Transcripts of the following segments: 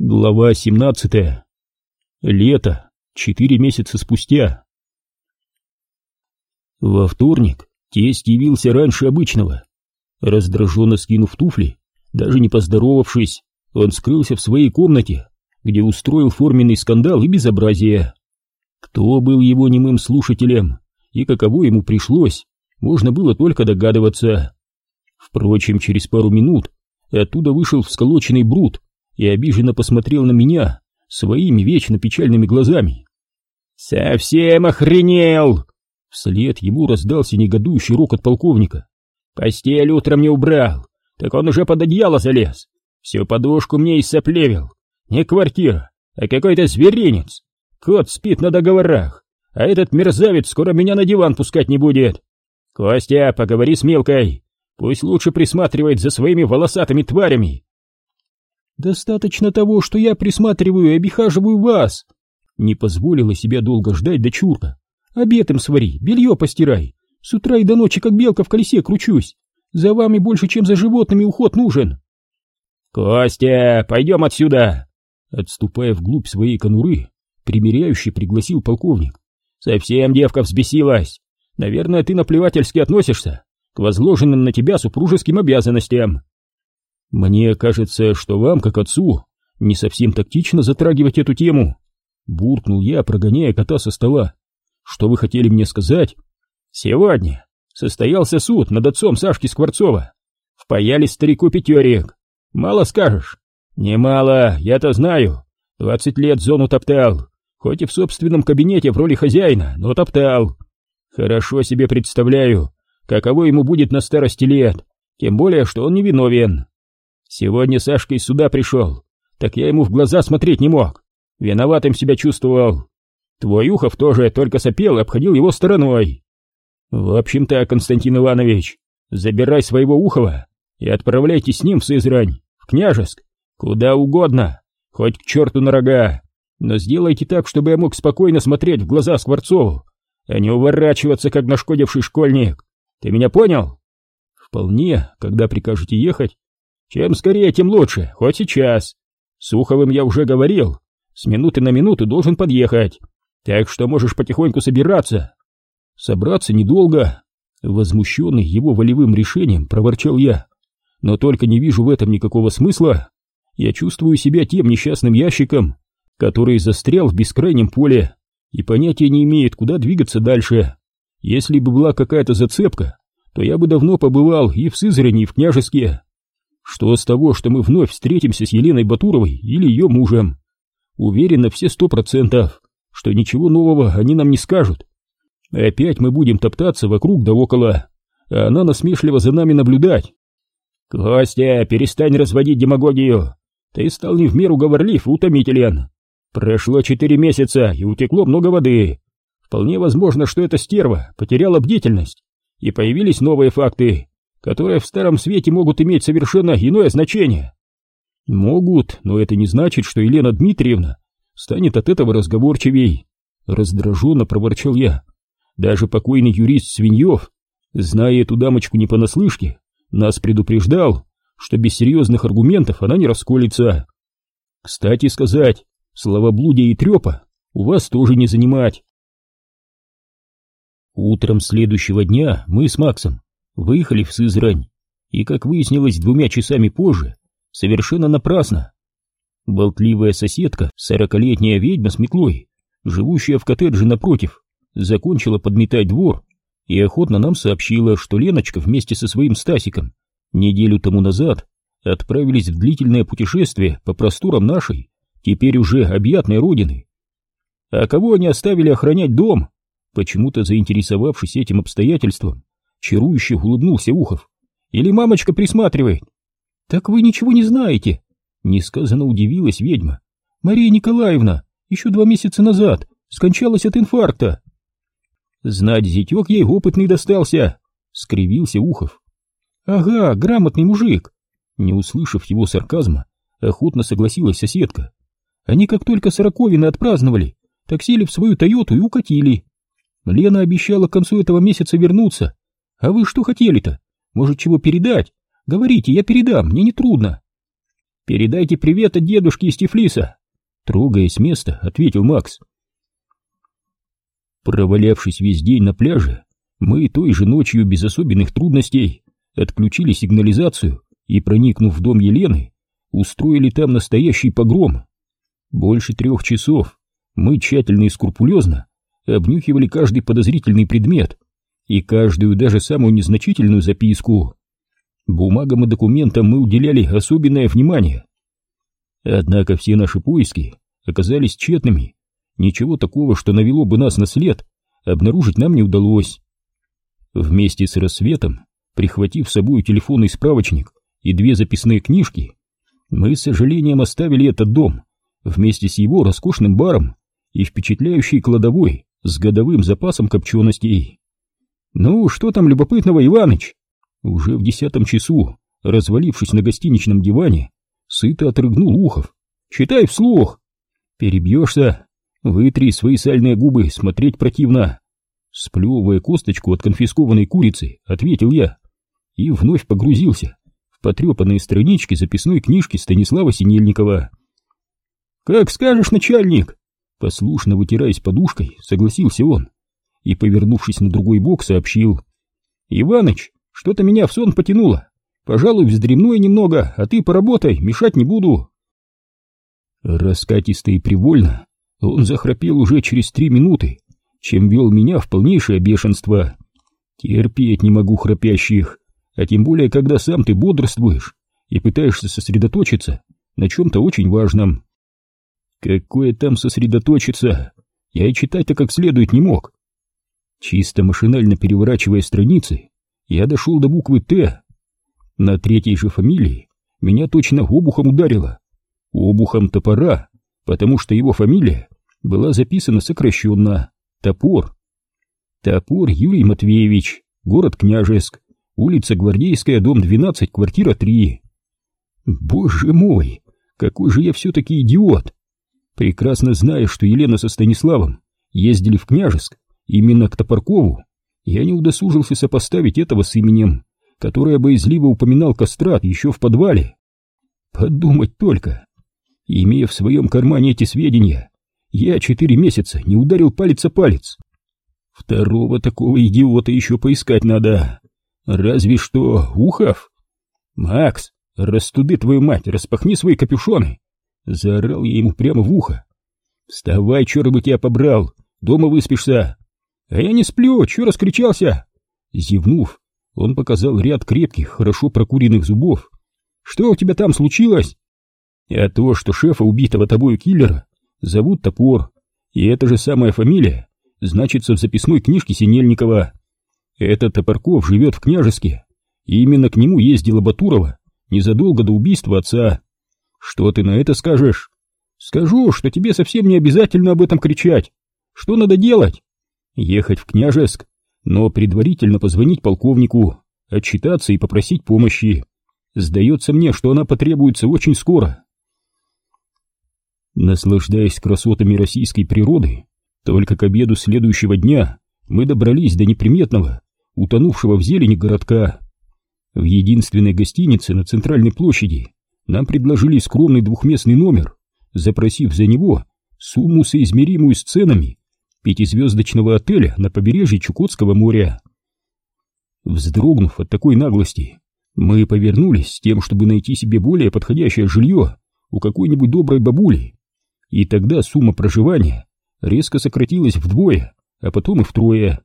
Глава 17. Лето. Четыре месяца спустя. Во вторник тесть явился раньше обычного. Раздраженно скинув туфли, даже не поздоровавшись, он скрылся в своей комнате, где устроил форменный скандал и безобразие. Кто был его немым слушателем и каково ему пришлось, можно было только догадываться. Впрочем, через пару минут оттуда вышел всколоченный Брут, и обиженно посмотрел на меня своими вечно печальными глазами. «Совсем охренел!» Вслед ему раздался негодующий рокот полковника. «Постель утром не убрал, так он уже под одеяло залез. Всю подушку мне иссоплевил. Не квартира, а какой-то зверинец. Кот спит на договорах, а этот мерзавец скоро меня на диван пускать не будет. Костя, поговори с Милкой, пусть лучше присматривает за своими волосатыми тварями, «Достаточно того, что я присматриваю и обихаживаю вас!» Не позволила себя долго ждать дочурка. «Обед им свари, белье постирай. С утра и до ночи, как белка в колесе, кручусь. За вами больше, чем за животными, уход нужен!» «Костя, пойдем отсюда!» Отступая вглубь своей конуры, примиряющий пригласил полковник. «Совсем девка взбесилась. Наверное, ты наплевательски относишься к возложенным на тебя супружеским обязанностям. «Мне кажется, что вам, как отцу, не совсем тактично затрагивать эту тему», — буркнул я, прогоняя кота со стола. «Что вы хотели мне сказать?» «Сегодня состоялся суд над отцом Сашки Скворцова. Впаяли старику пятерик. Мало скажешь?» «Немало, я-то знаю. Двадцать лет зону топтал, хоть и в собственном кабинете в роли хозяина, но топтал. Хорошо себе представляю, каково ему будет на старости лет, тем более, что он невиновен. Сегодня Сашка из суда пришел, так я ему в глаза смотреть не мог. Виноватым себя чувствовал. Твой Ухов тоже только сопел и обходил его стороной. В общем-то, Константин Иванович, забирай своего Ухова и отправляйте с ним в Сызрань, в Княжеск, куда угодно, хоть к черту на рога. Но сделайте так, чтобы я мог спокойно смотреть в глаза Скворцову, а не уворачиваться, как нашкодивший школьник. Ты меня понял? Вполне, когда прикажете ехать, чем скорее, тем лучше, хоть сейчас. Суховым я уже говорил, с минуты на минуту должен подъехать, так что можешь потихоньку собираться. Собраться недолго, возмущенный его волевым решением, проворчал я. Но только не вижу в этом никакого смысла. Я чувствую себя тем несчастным ящиком, который застрял в бескрайнем поле и понятия не имеет, куда двигаться дальше. Если бы была какая-то зацепка, то я бы давно побывал и в Сызрани, и в Княжеске. Что с того, что мы вновь встретимся с Еленой Батуровой или ее мужем? Уверен на все сто процентов, что ничего нового они нам не скажут. Опять мы будем топтаться вокруг да около, а она насмешливо за нами наблюдать. Костя, перестань разводить демагогию. Ты стал не в меру говорлив и утомителен. Прошло четыре месяца, и утекло много воды. Вполне возможно, что эта стерва потеряла бдительность, и появились новые факты, которые в старом свете могут иметь совершенно иное значение. Могут, но это не значит, что Елена Дмитриевна станет от этого разговорчивей. Раздраженно проворчал я. Даже покойный юрист Свиньев, зная эту дамочку не понаслышке, нас предупреждал, что без серьезных аргументов она не расколется. Кстати сказать, словоблудия и трепа у вас тоже не занимать. Утром следующего дня мы с Максом выехали в Сызрань, и, как выяснилось двумя часами позже, совершенно напрасно. Болтливая соседка, сорокалетняя ведьма с метлой, живущая в коттедже напротив, закончила подметать двор и охотно нам сообщила, что Леночка вместе со своим Стасиком неделю тому назад отправились в длительное путешествие по просторам нашей, теперь уже объятной родины. А кого они оставили охранять дом? Почему-то заинтересовавшись этим обстоятельством, Чарующе улыбнулся Ухов. Или мамочка присматривает? Так вы ничего не знаете. Несказанно удивилась ведьма. Мария Николаевна еще два месяца назад скончалась от инфаркта. Знать зятек ей опытный достался, скривился Ухов. Ага, грамотный мужик. Не услышав его сарказма, охотно согласилась соседка. Они как только сороковины отпраздновали, так сели в свою Тойоту и укатили. Лена обещала к концу этого месяца вернуться, а вы что хотели-то? Может, чего передать? Говорите, я передам, мне не трудно. Передайте привет от дедушки из Тифлиса. Трогаясь с места, ответил Макс. Провалявшись весь день на пляже, мы той же ночью без особенных трудностей отключили сигнализацию и, проникнув в дом Елены, устроили там настоящий погром. Больше трех часов мы тщательно и скрупулезно обнюхивали каждый подозрительный предмет и каждую даже самую незначительную записку. Бумагам и документам мы уделяли особенное внимание. Однако все наши поиски оказались тщетными. Ничего такого, что навело бы нас на след, обнаружить нам не удалось. Вместе с рассветом, прихватив с собой телефонный справочник и две записные книжки, мы с сожалением оставили этот дом вместе с его роскошным баром и впечатляющей кладовой с годовым запасом копченостей. «Ну, что там любопытного, Иваныч?» Уже в десятом часу, развалившись на гостиничном диване, сыто отрыгнул Ухов. «Читай вслух!» «Перебьешься? Вытри свои сальные губы, смотреть противно!» Сплевывая косточку от конфискованной курицы, ответил я и вновь погрузился в потрепанные странички записной книжки Станислава Синельникова. «Как скажешь, начальник!» Послушно вытираясь подушкой, согласился он и, повернувшись на другой бок, сообщил. «Иваныч, что-то меня в сон потянуло. Пожалуй, вздремну я немного, а ты поработай, мешать не буду». Раскатисто и привольно он захрапел уже через три минуты, чем вел меня в полнейшее бешенство. Терпеть не могу храпящих, а тем более, когда сам ты бодрствуешь и пытаешься сосредоточиться на чем-то очень важном. Какое там сосредоточиться? Я и читать-то как следует не мог. Чисто машинально переворачивая страницы, я дошел до буквы «Т». На третьей же фамилии меня точно обухом ударило. Обухом топора, потому что его фамилия была записана сокращенно «Топор». Топор Юрий Матвеевич, город Княжеск, улица Гвардейская, дом 12, квартира 3. Боже мой, какой же я все-таки идиот! Прекрасно зная, что Елена со Станиславом ездили в Княжеск именно к Топоркову, я не удосужился сопоставить этого с именем, которое боязливо упоминал Кастрат еще в подвале. Подумать только! Имея в своем кармане эти сведения, я четыре месяца не ударил палец о палец. Второго такого идиота еще поискать надо. Разве что Ухов. Макс, растуды твою мать, распахни свои капюшоны. Заорал я ему прямо в ухо. «Вставай, черт бы тебя побрал! Дома выспишься!» «А я не сплю, чё раскричался?» Зевнув, он показал ряд крепких, хорошо прокуренных зубов. «Что у тебя там случилось?» «А то, что шефа убитого тобою киллера зовут Топор, и эта же самая фамилия значится в записной книжке Синельникова. Этот Топорков живет в Княжеске, и именно к нему ездила Батурова незадолго до убийства отца. Что ты на это скажешь? Скажу, что тебе совсем не обязательно об этом кричать. Что надо делать? Ехать в Княжеск, но предварительно позвонить полковнику, отчитаться и попросить помощи. Сдается мне, что она потребуется очень скоро. Наслаждаясь красотами российской природы, только к обеду следующего дня мы добрались до неприметного, утонувшего в зелени городка. В единственной гостинице на центральной площади нам предложили скромный двухместный номер, запросив за него сумму соизмеримую с ценами пятизвездочного отеля на побережье Чукотского моря. Вздрогнув от такой наглости, мы повернулись с тем, чтобы найти себе более подходящее жилье у какой-нибудь доброй бабули, и тогда сумма проживания резко сократилась вдвое, а потом и втрое.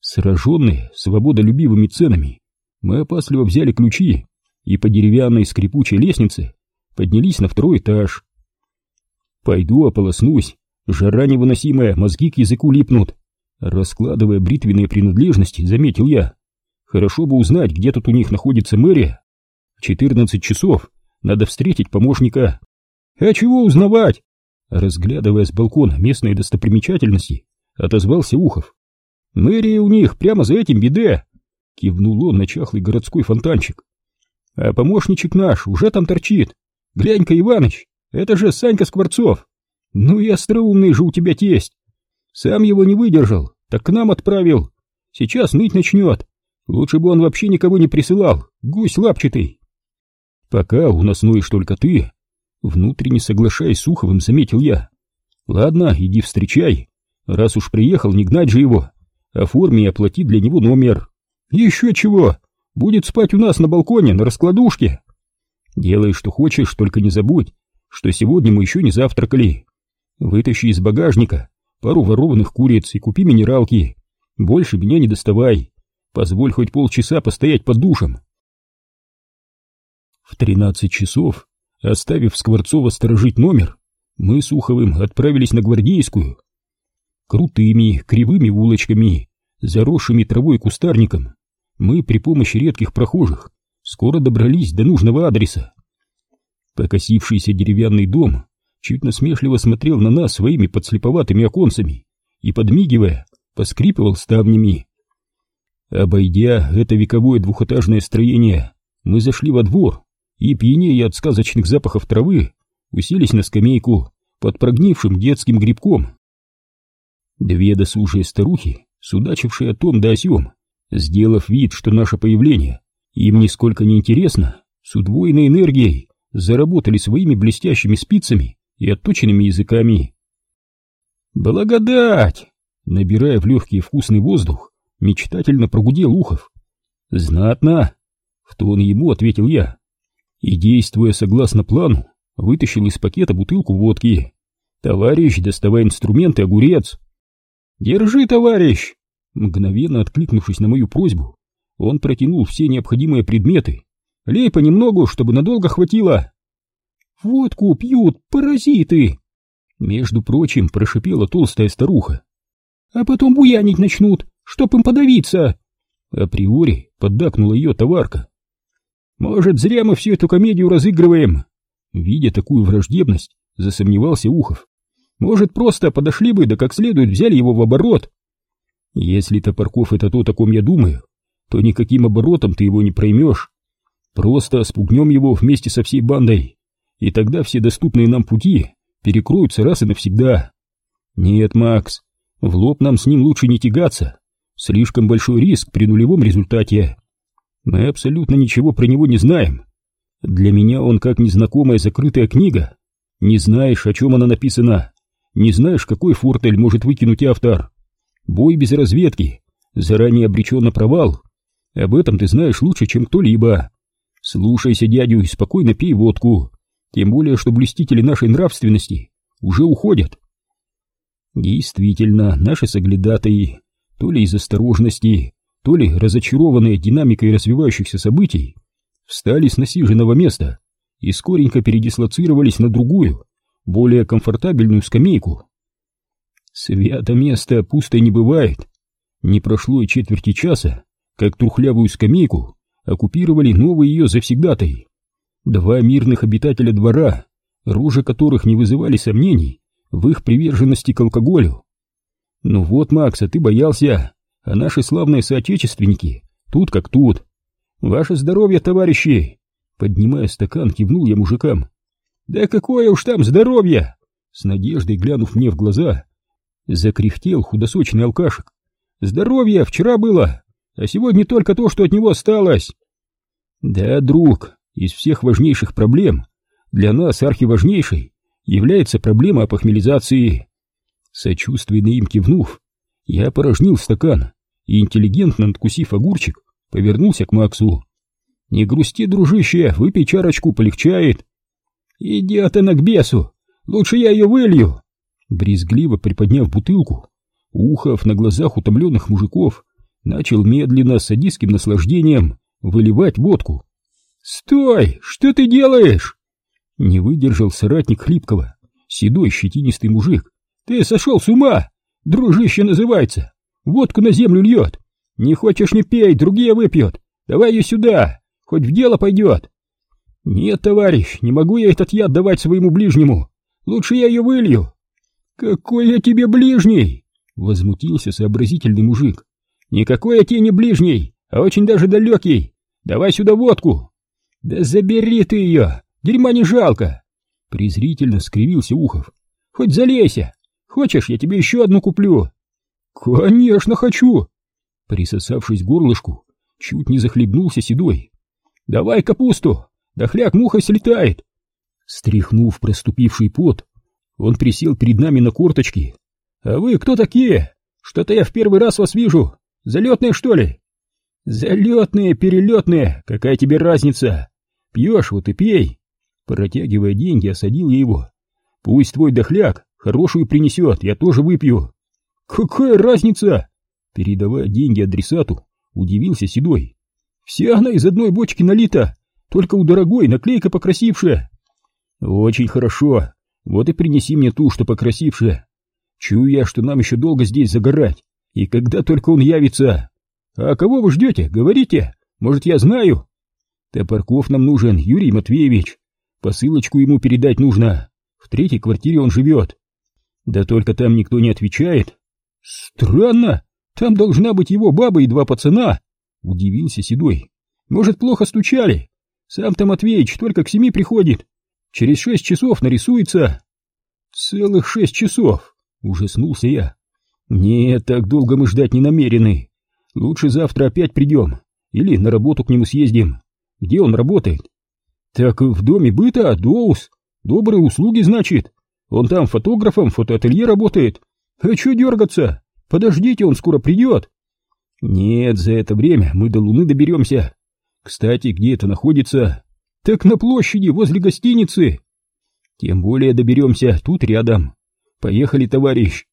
Сраженные свободолюбивыми ценами, мы опасливо взяли ключи и по деревянной скрипучей лестнице поднялись на второй этаж. Пойду ополоснусь, жара невыносимая, мозги к языку липнут. Раскладывая бритвенные принадлежности, заметил я. Хорошо бы узнать, где тут у них находится мэрия. В четырнадцать часов надо встретить помощника. А чего узнавать? Разглядывая с балкона местные достопримечательности, отозвался Ухов. Мэрия у них прямо за этим биде. Кивнул он на чахлый городской фонтанчик. А помощничек наш уже там торчит. Глянь-ка, Иваныч, это же Санька Скворцов. Ну и остроумный же у тебя тесть. Сам его не выдержал, так к нам отправил. Сейчас ныть начнет. Лучше бы он вообще никого не присылал, гусь лапчатый. Пока у нас ноешь только ты. Внутренне соглашаясь с Уховым, заметил я. Ладно, иди встречай. Раз уж приехал, не гнать же его. Оформи и оплати для него номер. Еще чего? Будет спать у нас на балконе, на раскладушке. Делай, что хочешь, только не забудь, что сегодня мы еще не завтракали. Вытащи из багажника пару ворованных куриц и купи минералки. Больше меня не доставай. Позволь хоть полчаса постоять под душем. В тринадцать часов, оставив Скворцова сторожить номер, мы с Уховым отправились на Гвардейскую. Крутыми, кривыми улочками, заросшими травой кустарником, мы при помощи редких прохожих скоро добрались до нужного адреса. Покосившийся деревянный дом чуть насмешливо смотрел на нас своими подслеповатыми оконцами и, подмигивая, поскрипывал ставнями. Обойдя это вековое двухэтажное строение, мы зашли во двор и, пьянее от сказочных запахов травы, уселись на скамейку под прогнившим детским грибком. Две досужие старухи, судачившие о том да о сём, сделав вид, что наше появление им нисколько не интересно, с удвоенной энергией заработали своими блестящими спицами и отточенными языками. «Благодать!» Набирая в легкий вкусный воздух, мечтательно прогудел Ухов. «Знатно!» — в тон ему ответил я и, действуя согласно плану, вытащил из пакета бутылку водки. «Товарищ, доставай инструменты, огурец!» «Держи, товарищ!» Мгновенно откликнувшись на мою просьбу, он протянул все необходимые предметы. «Лей понемногу, чтобы надолго хватило!» «Водку пьют, паразиты!» Между прочим, прошипела толстая старуха. «А потом буянить начнут, чтоб им подавиться!» Априори поддакнула ее товарка. Может, зря мы всю эту комедию разыгрываем? Видя такую враждебность, засомневался Ухов. Может, просто подошли бы, да как следует взяли его в оборот? Если Топорков это то, о ком я думаю, то никаким оборотом ты его не проймешь. Просто спугнем его вместе со всей бандой, и тогда все доступные нам пути перекроются раз и навсегда. Нет, Макс, в лоб нам с ним лучше не тягаться. Слишком большой риск при нулевом результате. Мы абсолютно ничего про него не знаем. Для меня он как незнакомая закрытая книга. Не знаешь, о чем она написана, не знаешь, какой фортель может выкинуть автор. Бой без разведки, заранее обречен на провал. Об этом ты знаешь лучше, чем кто-либо. Слушайся дядю и спокойно пей водку, тем более, что блюстители нашей нравственности уже уходят. Действительно, наши соглядатые, то ли из осторожности, то ли разочарованные динамикой развивающихся событий, встали с насиженного места и скоренько передислоцировались на другую, более комфортабельную скамейку. Свято место пусто не бывает. Не прошло и четверти часа, как трухлявую скамейку оккупировали новые ее завсегдатай. Два мирных обитателя двора, рожи которых не вызывали сомнений в их приверженности к алкоголю. Ну вот, Макс, а ты боялся, а наши славные соотечественники тут как тут. Ваше здоровье, товарищи! Поднимая стакан, кивнул я мужикам. Да какое уж там здоровье! С надеждой глянув мне в глаза, закряхтел худосочный алкашек. Здоровье вчера было, а сегодня только то, что от него осталось. Да, друг, из всех важнейших проблем для нас архиважнейшей является проблема опохмелизации. Сочувственно им кивнув, я порожнил стакан и, интеллигентно надкусив огурчик, повернулся к Максу. «Не грусти, дружище, выпей чарочку, полегчает». «Идет она к бесу! Лучше я ее вылью!» Брезгливо приподняв бутылку, Ухов на глазах утомленных мужиков начал медленно, с садистским наслаждением, выливать водку. «Стой! Что ты делаешь?» Не выдержал соратник Хлипкова, седой щетинистый мужик. «Ты сошел с ума! Дружище называется! Водку на землю льет. Не хочешь не пей, другие выпьют. Давай ее сюда, хоть в дело пойдет. Нет, товарищ, не могу я этот яд давать своему ближнему. Лучше я ее вылью. Какой я тебе ближний? Возмутился сообразительный мужик. Никакой я тебе не ближний, а очень даже далекий. Давай сюда водку. Да забери ты ее, дерьма не жалко. Презрительно скривился Ухов. Хоть залейся. Хочешь, я тебе еще одну куплю. «Конечно хочу!» Присосавшись горлышку, чуть не захлебнулся седой. «Давай капусту! Дохляк мухой слетает. Стряхнув проступивший пот, он присел перед нами на корточки. «А вы кто такие? Что-то я в первый раз вас вижу. Залетные, что ли?» «Залетные, перелетные, какая тебе разница? Пьешь, вот и пей!» Протягивая деньги, осадил я его. «Пусть твой дохляк хорошую принесет, я тоже выпью». «Какая разница?» Передавая деньги адресату, удивился Седой. «Вся она из одной бочки налита, только у дорогой наклейка покрасившая». «Очень хорошо, вот и принеси мне ту, что покрасившая. Чую я, что нам еще долго здесь загорать, и когда только он явится...» «А кого вы ждете? Говорите! Может, я знаю?» «Топорков нам нужен, Юрий Матвеевич. Посылочку ему передать нужно. В третьей квартире он живет. Да только там никто не отвечает». «Странно! Там должна быть его баба и два пацана!» Удивился Седой. «Может, плохо стучали? Сам-то Матвеич только к семи приходит. Через шесть часов нарисуется». «Целых шесть часов!» — ужаснулся я. «Нет, так долго мы ждать не намерены. Лучше завтра опять придем. Или на работу к нему съездим. Где он работает? Так в доме быта, Доус. Добрые услуги, значит. Он там фотографом, фотоателье работает. А чё дергаться? Подождите, он скоро придет. Нет, за это время мы до Луны доберемся. Кстати, где это находится? Так на площади, возле гостиницы. Тем более доберемся, тут рядом. Поехали, товарищ.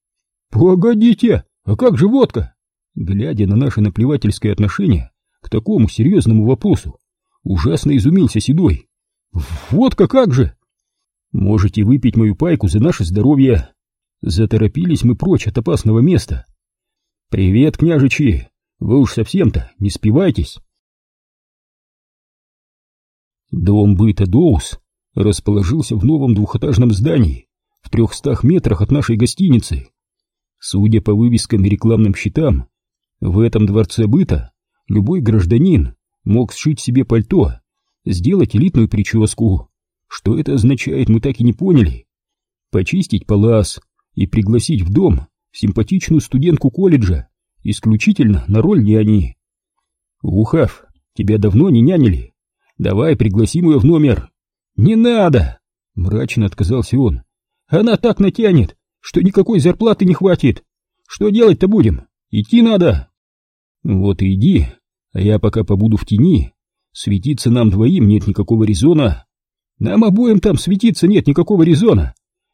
Погодите, а как же водка? Глядя на наше наплевательское отношение к такому серьезному вопросу, ужасно изумился Седой. «Вот как же!» «Можете выпить мою пайку за наше здоровье!» Заторопились мы прочь от опасного места. «Привет, княжичи! Вы уж совсем-то не спивайтесь!» Дом быта Доус расположился в новом двухэтажном здании в трехстах метрах от нашей гостиницы. Судя по вывескам и рекламным щитам, в этом дворце быта любой гражданин мог сшить себе пальто, сделать элитную прическу. Что это означает, мы так и не поняли. Почистить палас и пригласить в дом симпатичную студентку колледжа, исключительно на роль няни. Ухав, тебя давно не нянили. Давай пригласим ее в номер. Не надо, мрачно отказался он. Она так натянет, что никакой зарплаты не хватит. Что делать-то будем? Идти надо. Вот и иди, а я пока побуду в тени. Светиться нам двоим нет никакого резона. Нам обоим там светиться нет никакого резона.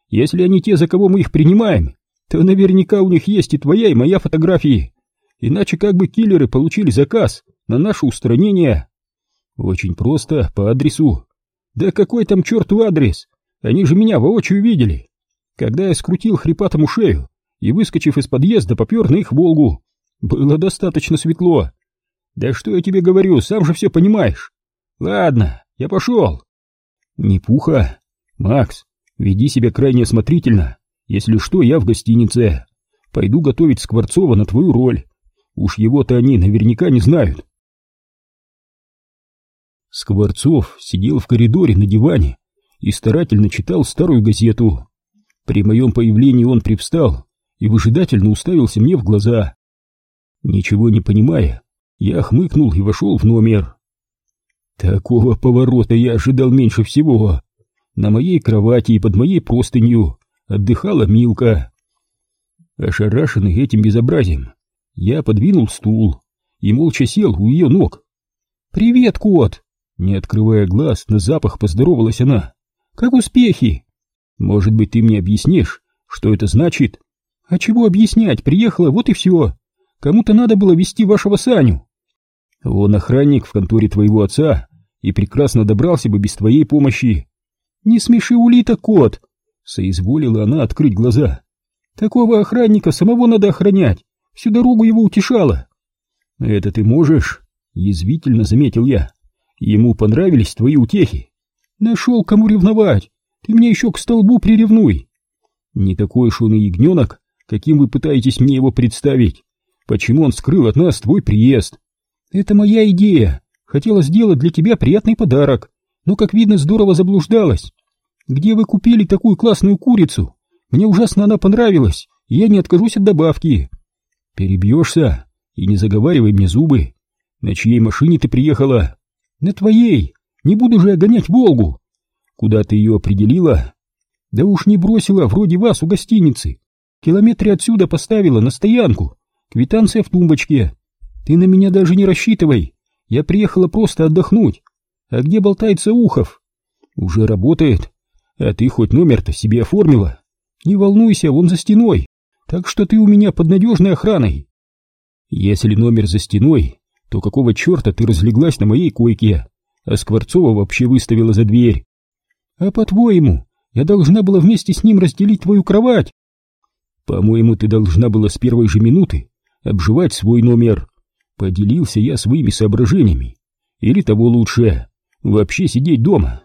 Если они те, за кого мы их принимаем, то наверняка у них есть и твоя, и моя фотографии. Иначе как бы киллеры получили заказ на наше устранение? Очень просто, по адресу. Да какой там черту адрес? Они же меня воочию видели. Когда я скрутил хрипатому шею и, выскочив из подъезда, попер на их Волгу, было достаточно светло. Да что я тебе говорю, сам же все понимаешь. Ладно, я пошел. Не пуха. Макс, веди себя крайне осмотрительно. Если что, я в гостинице. Пойду готовить Скворцова на твою роль. Уж его-то они наверняка не знают. Скворцов сидел в коридоре на диване и старательно читал старую газету. При моем появлении он привстал и выжидательно уставился мне в глаза. Ничего не понимая, я хмыкнул и вошел в номер. Такого поворота я ожидал меньше всего. На моей кровати и под моей простынью отдыхала Милка. Ошарашенный этим безобразием, я подвинул стул и молча сел у ее ног. «Привет, кот!» Не открывая глаз, на запах поздоровалась она. «Как успехи?» «Может быть, ты мне объяснишь, что это значит?» «А чего объяснять? Приехала, вот и все. Кому-то надо было вести вашего Саню. Он охранник в конторе твоего отца и прекрасно добрался бы без твоей помощи. Не смеши улита, кот! Соизволила она открыть глаза. Такого охранника самого надо охранять. Всю дорогу его утешала. Это ты можешь? Язвительно заметил я. Ему понравились твои утехи. Нашел, кому ревновать. Ты мне еще к столбу приревнуй. Не такой уж он и ягненок, каким вы пытаетесь мне его представить. Почему он скрыл от нас твой приезд? Это моя идея. Хотела сделать для тебя приятный подарок, но, как видно, здорово заблуждалась. Где вы купили такую классную курицу? Мне ужасно она понравилась, и я не откажусь от добавки. Перебьешься и не заговаривай мне зубы. На чьей машине ты приехала? На твоей. Не буду же я гонять Волгу. Куда ты ее определила? Да уж не бросила, вроде вас у гостиницы. Километре отсюда поставила на стоянку. Квитанция в тумбочке. Ты на меня даже не рассчитывай. Я приехала просто отдохнуть. А где болтается Ухов? Уже работает. А ты хоть номер-то себе оформила? Не волнуйся, он за стеной. Так что ты у меня под надежной охраной. Если номер за стеной, то какого черта ты разлеглась на моей койке, а Скворцова вообще выставила за дверь? А по-твоему, я должна была вместе с ним разделить твою кровать? По-моему, ты должна была с первой же минуты обживать свой номер. Поделился я своими соображениями. Или того лучше, вообще сидеть дома.